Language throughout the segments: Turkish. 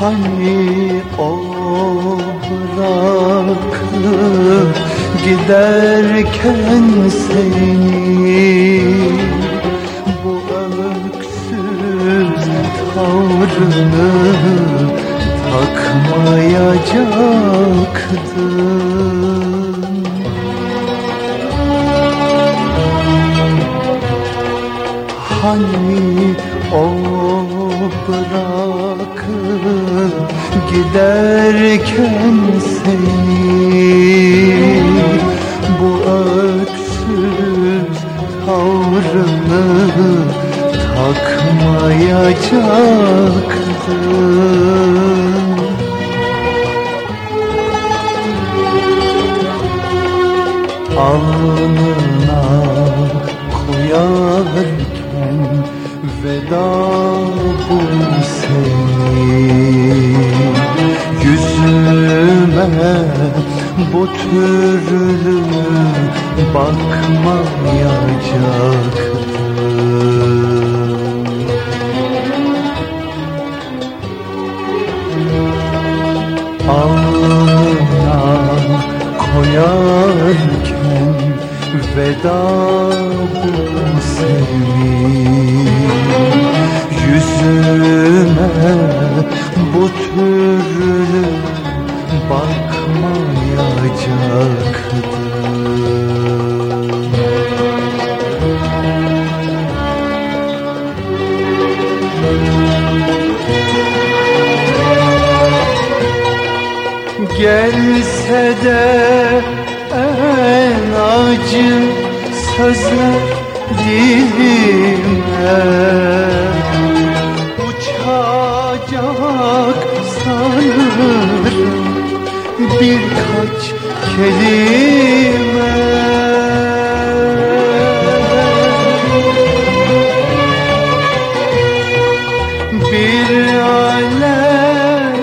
Hani o giderken seni Bu öksüz tavrını takmayacaktın. Hani o bırakıp giderken seni tavrını takmayacaktın Alnına koyarken veda bu bu türlü bakmayacaktın Alnına koyarken veda bu seni bakmayacaktın Gelse de en acı sözler dilime Uçacak sanırım birkaç kelime. Bir alem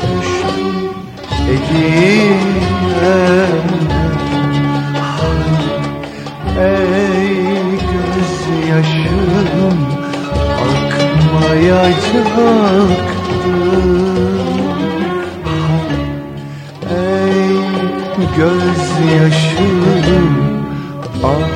düştüm eline Ey gözyaşım akmayacaktı gözyaşım. Ah.